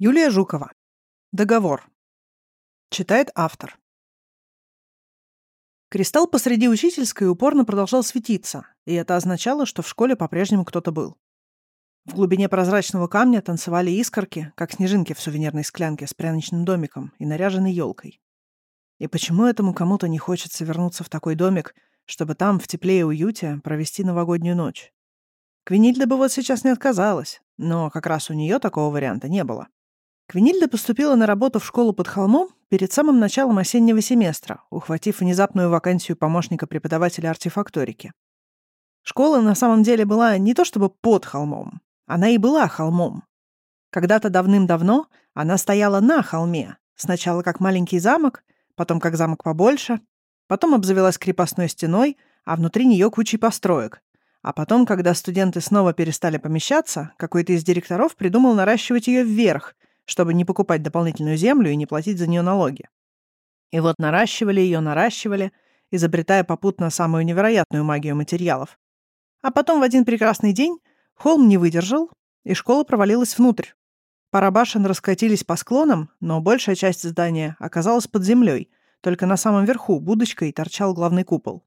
Юлия Жукова. Договор. Читает автор. Кристалл посреди учительской упорно продолжал светиться, и это означало, что в школе по-прежнему кто-то был. В глубине прозрачного камня танцевали искорки, как снежинки в сувенирной склянке с пряничным домиком и наряженной елкой. И почему этому кому-то не хочется вернуться в такой домик, чтобы там, в тепле и уюте, провести новогоднюю ночь? Квинильда бы вот сейчас не отказалась, но как раз у нее такого варианта не было. Квинильда поступила на работу в школу под холмом перед самым началом осеннего семестра, ухватив внезапную вакансию помощника преподавателя артефакторики. Школа на самом деле была не то чтобы под холмом, она и была холмом. Когда-то давным-давно она стояла на холме, сначала как маленький замок, потом как замок побольше, потом обзавелась крепостной стеной, а внутри нее кучей построек. А потом, когда студенты снова перестали помещаться, какой-то из директоров придумал наращивать ее вверх, чтобы не покупать дополнительную землю и не платить за нее налоги. И вот наращивали ее, наращивали, изобретая попутно самую невероятную магию материалов. А потом в один прекрасный день холм не выдержал, и школа провалилась внутрь. Пара башен раскатились по склонам, но большая часть здания оказалась под землей, только на самом верху будочкой торчал главный купол.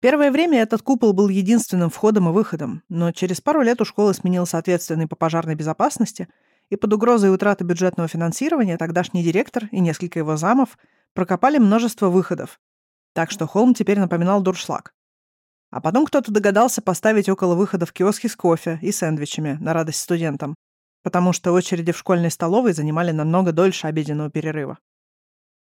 Первое время этот купол был единственным входом и выходом, но через пару лет у школы сменился ответственный по пожарной безопасности — и под угрозой утраты бюджетного финансирования тогдашний директор и несколько его замов прокопали множество выходов. Так что холм теперь напоминал дуршлаг. А потом кто-то догадался поставить около выходов киоски с кофе и сэндвичами на радость студентам, потому что очереди в школьной столовой занимали намного дольше обеденного перерыва.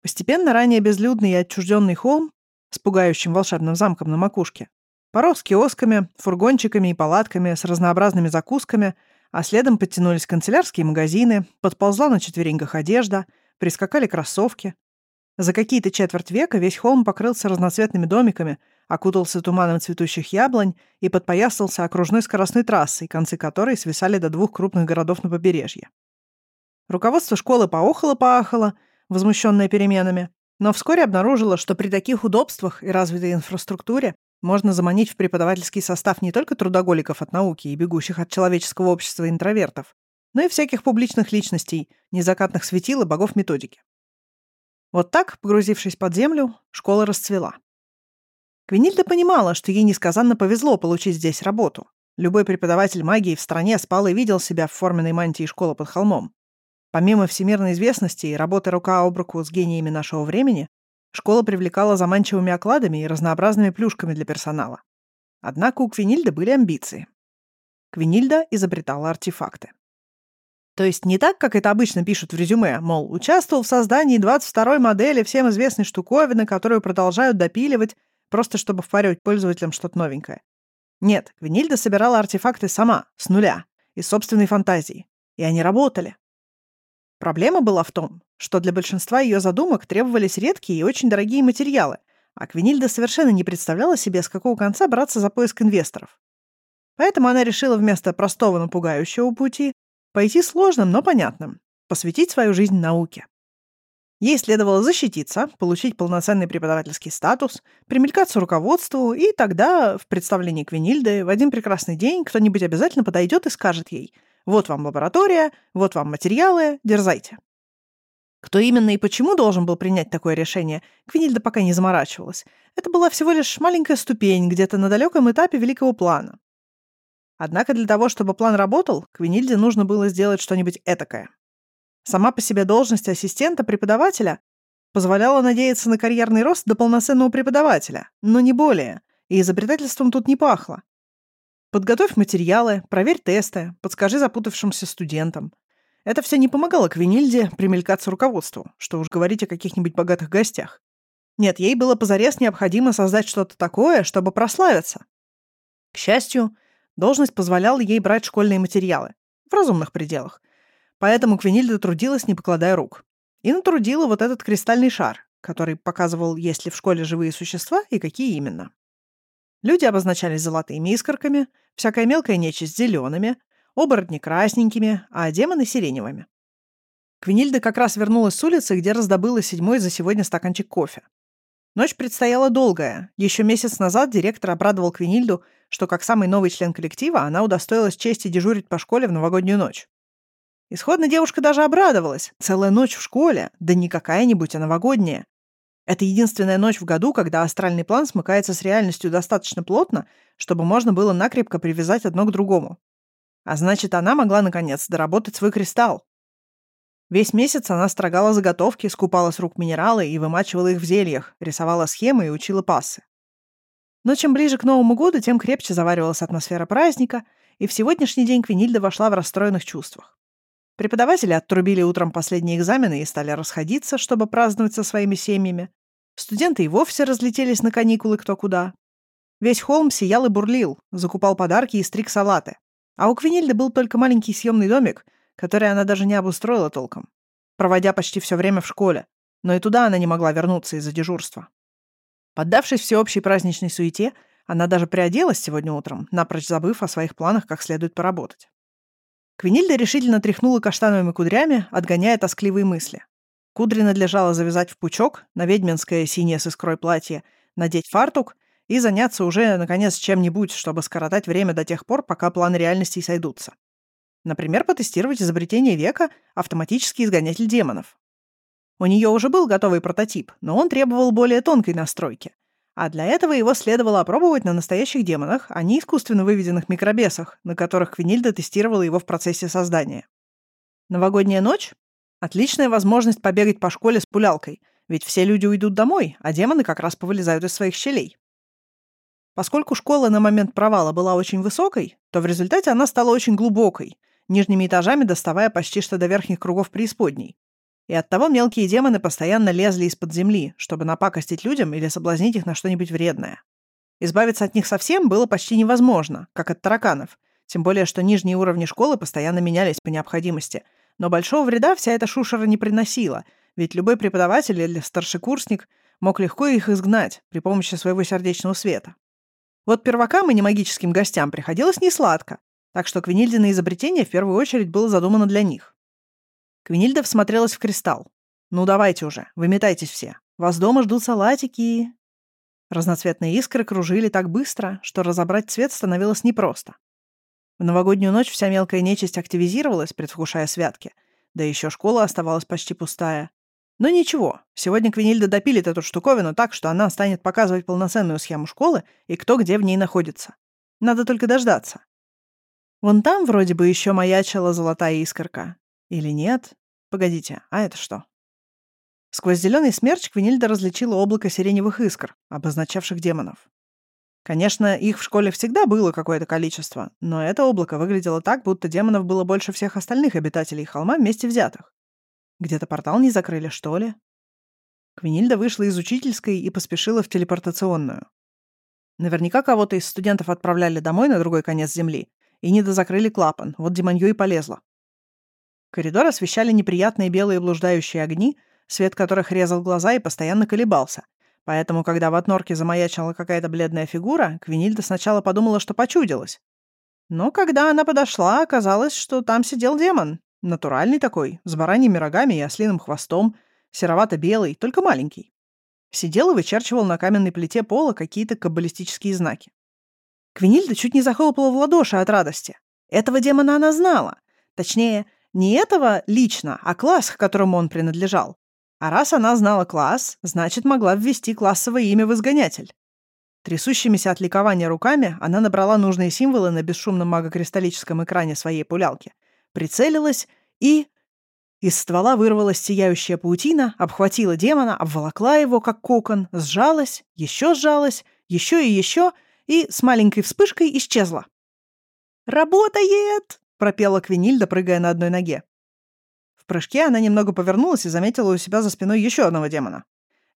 Постепенно ранее безлюдный и отчужденный холм с пугающим волшебным замком на макушке порос киосками, фургончиками и палатками с разнообразными закусками – а следом подтянулись канцелярские магазины, подползла на четвереньках одежда, прискакали кроссовки. За какие-то четверть века весь холм покрылся разноцветными домиками, окутался туманом цветущих яблонь и подпоясался окружной скоростной трассой, концы которой свисали до двух крупных городов на побережье. Руководство школы поохало-поахало, возмущенное переменами, но вскоре обнаружило, что при таких удобствах и развитой инфраструктуре можно заманить в преподавательский состав не только трудоголиков от науки и бегущих от человеческого общества интровертов, но и всяких публичных личностей, незакатных светил и богов методики. Вот так, погрузившись под землю, школа расцвела. Квинильда понимала, что ей несказанно повезло получить здесь работу. Любой преподаватель магии в стране спал и видел себя в форменной мантии школы под холмом. Помимо всемирной известности и работы рука об руку с гениями нашего времени, Школа привлекала заманчивыми окладами и разнообразными плюшками для персонала. Однако у Квинильды были амбиции. Квинильда изобретала артефакты. То есть не так, как это обычно пишут в резюме, мол, участвовал в создании 22-й модели всем известной штуковины, которую продолжают допиливать, просто чтобы впаривать пользователям что-то новенькое. Нет, Квинильда собирала артефакты сама, с нуля, из собственной фантазии. И они работали. Проблема была в том, что для большинства ее задумок требовались редкие и очень дорогие материалы, а Квинильда совершенно не представляла себе, с какого конца браться за поиск инвесторов. Поэтому она решила вместо простого напугающего пути пойти сложным, но понятным — посвятить свою жизнь науке. Ей следовало защититься, получить полноценный преподавательский статус, примелькаться руководству, и тогда, в представлении Квинильды, в один прекрасный день кто-нибудь обязательно подойдет и скажет ей «Вот вам лаборатория, вот вам материалы, дерзайте». Кто именно и почему должен был принять такое решение, Квинильда пока не заморачивалась. Это была всего лишь маленькая ступень где-то на далеком этапе великого плана. Однако для того, чтобы план работал, Квинильде нужно было сделать что-нибудь этакое. Сама по себе должность ассистента преподавателя позволяла надеяться на карьерный рост до полноценного преподавателя, но не более, и изобретательством тут не пахло. Подготовь материалы, проверь тесты, подскажи запутавшимся студентам. Это все не помогало Квинильде примелькаться руководству, что уж говорить о каких-нибудь богатых гостях. Нет, ей было позарез необходимо создать что-то такое, чтобы прославиться. К счастью, должность позволяла ей брать школьные материалы. В разумных пределах. Поэтому Квинильда трудилась, не покладая рук. И натрудила вот этот кристальный шар, который показывал, есть ли в школе живые существа и какие именно. Люди обозначались золотыми искорками, всякая мелкая нечисть зелеными, оборотни красненькими, а демоны сиреневыми. Квинильда как раз вернулась с улицы, где раздобыла седьмой за сегодня стаканчик кофе. Ночь предстояла долгая. Еще месяц назад директор обрадовал Квинильду, что как самый новый член коллектива она удостоилась чести дежурить по школе в новогоднюю ночь. Исходно девушка даже обрадовалась. Целая ночь в школе, да не какая-нибудь, а новогодняя. Это единственная ночь в году, когда астральный план смыкается с реальностью достаточно плотно, чтобы можно было накрепко привязать одно к другому. А значит, она могла, наконец, доработать свой кристалл. Весь месяц она строгала заготовки, скупала с рук минералы и вымачивала их в зельях, рисовала схемы и учила пассы. Но чем ближе к Новому году, тем крепче заваривалась атмосфера праздника, и в сегодняшний день Квинильда вошла в расстроенных чувствах. Преподаватели отрубили утром последние экзамены и стали расходиться, чтобы праздновать со своими семьями. Студенты и вовсе разлетелись на каникулы кто куда. Весь холм сиял и бурлил, закупал подарки и стриг салаты. А у Квинильды был только маленький съемный домик, который она даже не обустроила толком, проводя почти все время в школе, но и туда она не могла вернуться из-за дежурства. Поддавшись всеобщей праздничной суете, она даже приоделась сегодня утром, напрочь забыв о своих планах как следует поработать. Квинильда решительно тряхнула каштановыми кудрями, отгоняя тоскливые мысли. Кудри надлежало завязать в пучок, на ведьминское синее с искрой платье, надеть фартук и заняться уже, наконец, чем-нибудь, чтобы скоротать время до тех пор, пока планы реальности сойдутся. Например, потестировать изобретение века — автоматический изгонятель демонов. У нее уже был готовый прототип, но он требовал более тонкой настройки. А для этого его следовало опробовать на настоящих демонах, а не искусственно выведенных микробесах, на которых Квинильда тестировала его в процессе создания. Новогодняя ночь — отличная возможность побегать по школе с пулялкой, ведь все люди уйдут домой, а демоны как раз повылезают из своих щелей. Поскольку школа на момент провала была очень высокой, то в результате она стала очень глубокой, нижними этажами доставая почти что до верхних кругов преисподней. И оттого мелкие демоны постоянно лезли из-под земли, чтобы напакостить людям или соблазнить их на что-нибудь вредное. Избавиться от них совсем было почти невозможно, как от тараканов, тем более что нижние уровни школы постоянно менялись по необходимости. Но большого вреда вся эта шушера не приносила, ведь любой преподаватель или старшекурсник мог легко их изгнать при помощи своего сердечного света. Вот первакам и немагическим гостям приходилось несладко, так что Квинильдино изобретение в первую очередь было задумано для них. Квинильда всмотрелась в кристалл. «Ну давайте уже, выметайтесь все. Вас дома ждут салатики». Разноцветные искры кружили так быстро, что разобрать цвет становилось непросто. В новогоднюю ночь вся мелкая нечисть активизировалась, предвкушая святки. Да еще школа оставалась почти пустая. Но ничего, сегодня Квинильда допилит эту штуковину так, что она станет показывать полноценную схему школы и кто где в ней находится. Надо только дождаться. Вон там вроде бы еще маячила золотая искорка. Или нет? Погодите, а это что? Сквозь зеленый смерч Квинильда различила облако сиреневых искр, обозначавших демонов. Конечно, их в школе всегда было какое-то количество, но это облако выглядело так, будто демонов было больше всех остальных обитателей холма вместе взятых. Где-то портал не закрыли, что ли? Квинильда вышла из учительской и поспешила в телепортационную. Наверняка кого-то из студентов отправляли домой на другой конец земли и не дозакрыли клапан, вот Демонью и полезла. Коридор освещали неприятные белые блуждающие огни, свет которых резал глаза и постоянно колебался. Поэтому, когда в отнорке замаячила какая-то бледная фигура, Квинильда сначала подумала, что почудилась. Но когда она подошла, оказалось, что там сидел демон. Натуральный такой, с бараньими рогами и ослиным хвостом, серовато-белый, только маленький. Сидел и вычерчивал на каменной плите пола какие-то каббалистические знаки. Квинильда чуть не захлопала в ладоши от радости. Этого демона она знала. Точнее, не этого лично, а класс, к которому он принадлежал. А раз она знала класс, значит, могла ввести классовое имя в изгонятель. Трясущимися от ликования руками она набрала нужные символы на бесшумном магокристаллическом экране своей пулялки, прицелилась и... Из ствола вырвалась сияющая паутина, обхватила демона, обволокла его, как кокон, сжалась, еще сжалась, еще и еще, и с маленькой вспышкой исчезла. «Работает!» — пропела Квинильда, прыгая на одной ноге. Прыжке она немного повернулась и заметила у себя за спиной еще одного демона.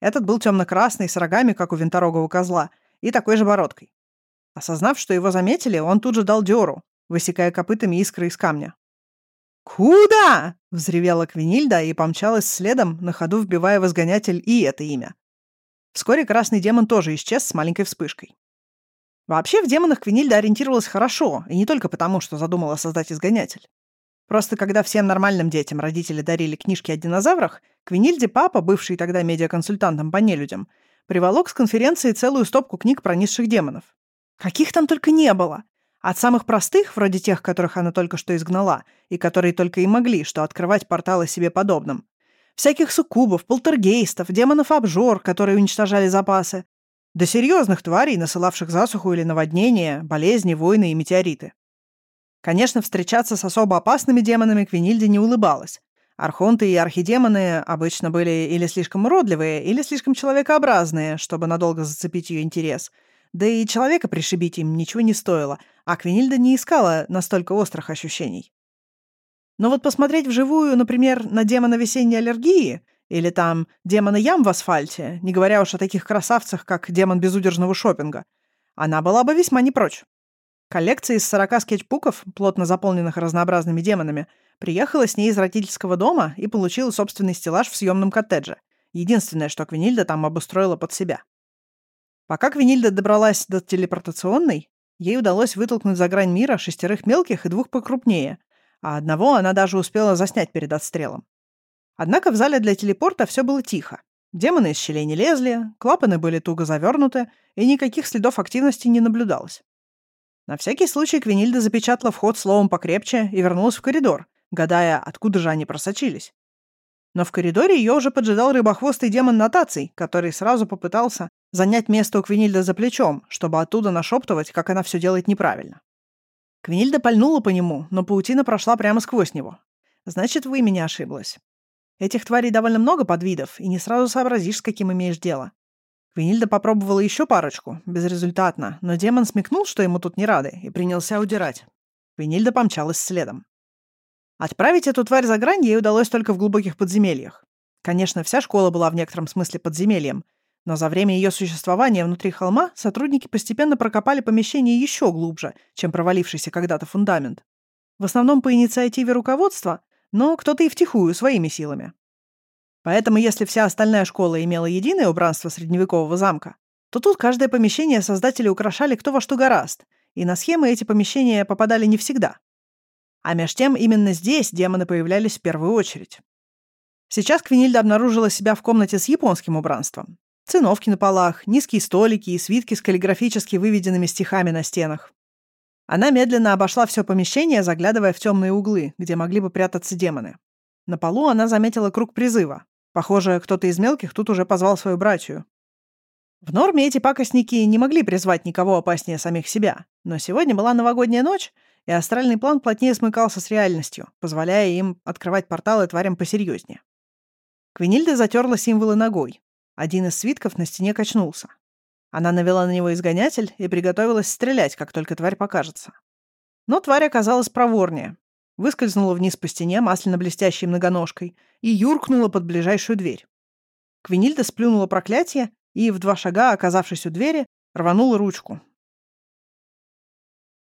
Этот был темно-красный, с рогами, как у винторогого козла, и такой же бородкой. Осознав, что его заметили, он тут же дал дёру, высекая копытами искры из камня. «Куда?» — взревела Квинильда и помчалась следом, на ходу вбивая в изгонятель и это имя. Вскоре красный демон тоже исчез с маленькой вспышкой. Вообще в демонах Квинильда ориентировалась хорошо, и не только потому, что задумала создать изгонятель. Просто когда всем нормальным детям родители дарили книжки о динозаврах, Квинильде папа, бывший тогда медиаконсультантом по нелюдям, приволок с конференции целую стопку книг про низших демонов. Каких там только не было. От самых простых, вроде тех, которых она только что изгнала, и которые только и могли, что открывать порталы себе подобным. Всяких суккубов, полтергейстов, демонов-обжор, которые уничтожали запасы. До серьезных тварей, насылавших засуху или наводнения, болезни, войны и метеориты. Конечно, встречаться с особо опасными демонами Квинильде не улыбалась. Архонты и архидемоны обычно были или слишком уродливые, или слишком человекообразные, чтобы надолго зацепить ее интерес — да и человека пришибить им ничего не стоило, а Квинильда не искала настолько острых ощущений. Но вот посмотреть вживую, например, на демона весенней аллергии или там демона ям в асфальте, не говоря уж о таких красавцах, как демон безудержного шопинга, она была бы весьма не прочь. Коллекция из 40 скетчбуков, плотно заполненных разнообразными демонами, приехала с ней из родительского дома и получила собственный стеллаж в съемном коттедже. Единственное, что Квинильда там обустроила под себя. Пока Квинильда добралась до телепортационной, ей удалось вытолкнуть за грань мира шестерых мелких и двух покрупнее, а одного она даже успела заснять перед отстрелом. Однако в зале для телепорта все было тихо. Демоны из щелей не лезли, клапаны были туго завернуты, и никаких следов активности не наблюдалось. На всякий случай Квинильда запечатала вход словом покрепче и вернулась в коридор, гадая, откуда же они просочились. Но в коридоре ее уже поджидал рыбохвостый демон нотаций, который сразу попытался занять место у Квинильда за плечом, чтобы оттуда нашептывать, как она все делает неправильно. Квинильда пальнула по нему, но паутина прошла прямо сквозь него. Значит, вы меня ошиблась. Этих тварей довольно много подвидов, и не сразу сообразишь, с каким имеешь дело. Квинильда попробовала еще парочку, безрезультатно, но демон смекнул, что ему тут не рады, и принялся удирать. Квинильда помчалась следом. Отправить эту тварь за грань ей удалось только в глубоких подземельях. Конечно, вся школа была в некотором смысле подземельем, но за время ее существования внутри холма сотрудники постепенно прокопали помещение еще глубже, чем провалившийся когда-то фундамент. В основном по инициативе руководства, но кто-то и втихую своими силами. Поэтому если вся остальная школа имела единое убранство средневекового замка, то тут каждое помещение создатели украшали кто во что гораст, и на схемы эти помещения попадали не всегда. А меж тем именно здесь демоны появлялись в первую очередь. Сейчас Квинильда обнаружила себя в комнате с японским убранством. Циновки на полах, низкие столики и свитки с каллиграфически выведенными стихами на стенах. Она медленно обошла все помещение, заглядывая в темные углы, где могли бы прятаться демоны. На полу она заметила круг призыва. Похоже, кто-то из мелких тут уже позвал свою братью. В норме эти пакостники не могли призвать никого опаснее самих себя, но сегодня была новогодняя ночь, и астральный план плотнее смыкался с реальностью, позволяя им открывать порталы тварям посерьезнее. Квинильда затерла символы ногой. Один из свитков на стене качнулся. Она навела на него изгонятель и приготовилась стрелять, как только тварь покажется. Но тварь оказалась проворнее. Выскользнула вниз по стене масляно-блестящей многоножкой и юркнула под ближайшую дверь. Квинильда сплюнула проклятие и, в два шага, оказавшись у двери, рванула ручку,